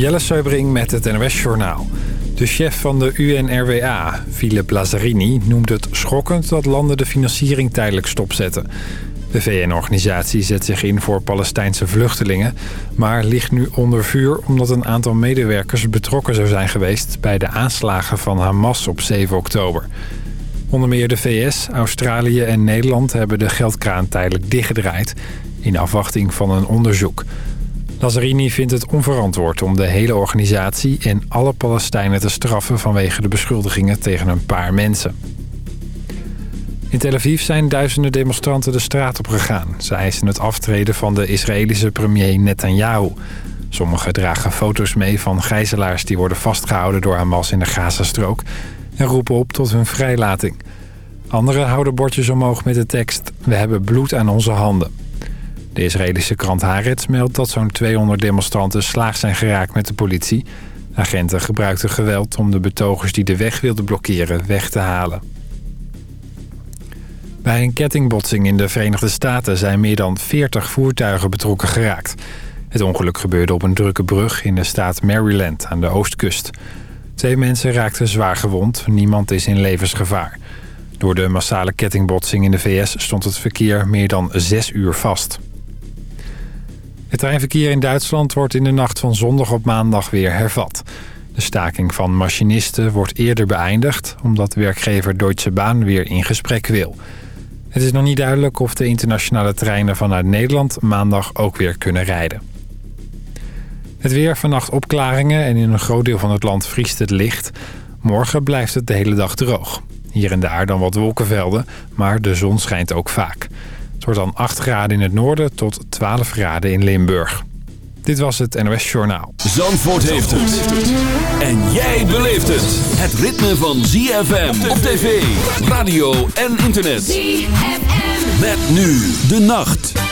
Jelle Seubring met het NOS Journaal. De chef van de UNRWA, Philip Lazzarini, noemt het schokkend dat landen de financiering tijdelijk stopzetten. De VN-organisatie zet zich in voor Palestijnse vluchtelingen... maar ligt nu onder vuur omdat een aantal medewerkers betrokken zou zijn geweest... bij de aanslagen van Hamas op 7 oktober. Onder meer de VS, Australië en Nederland hebben de geldkraan tijdelijk dichtgedraaid... in afwachting van een onderzoek... Lazzarini vindt het onverantwoord om de hele organisatie en alle Palestijnen te straffen vanwege de beschuldigingen tegen een paar mensen. In Tel Aviv zijn duizenden demonstranten de straat op gegaan. Ze eisen het aftreden van de Israëlische premier Netanyahu. Sommigen dragen foto's mee van gijzelaars die worden vastgehouden door Hamas in de Gazastrook... en roepen op tot hun vrijlating. Anderen houden bordjes omhoog met de tekst... We hebben bloed aan onze handen. De Israëlische krant Haaretz meldt dat zo'n 200 demonstranten slaag zijn geraakt met de politie. Agenten gebruikten geweld om de betogers die de weg wilden blokkeren weg te halen. Bij een kettingbotsing in de Verenigde Staten zijn meer dan 40 voertuigen betrokken geraakt. Het ongeluk gebeurde op een drukke brug in de staat Maryland aan de oostkust. Twee mensen raakten zwaar gewond, niemand is in levensgevaar. Door de massale kettingbotsing in de VS stond het verkeer meer dan zes uur vast. Het treinverkeer in Duitsland wordt in de nacht van zondag op maandag weer hervat. De staking van machinisten wordt eerder beëindigd... omdat werkgever Deutsche Bahn weer in gesprek wil. Het is nog niet duidelijk of de internationale treinen vanuit Nederland... maandag ook weer kunnen rijden. Het weer, vannacht opklaringen en in een groot deel van het land vriest het licht. Morgen blijft het de hele dag droog. Hier en daar dan wat wolkenvelden, maar de zon schijnt ook vaak. Het wordt dan 8 graden in het noorden tot 12 graden in Limburg. Dit was het NOS Journaal. Zandvoort heeft het. En jij beleeft het. Het ritme van ZFM op tv, radio en internet. ZFM. Met nu de nacht.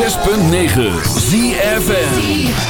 106.9 ZFN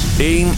1 uur.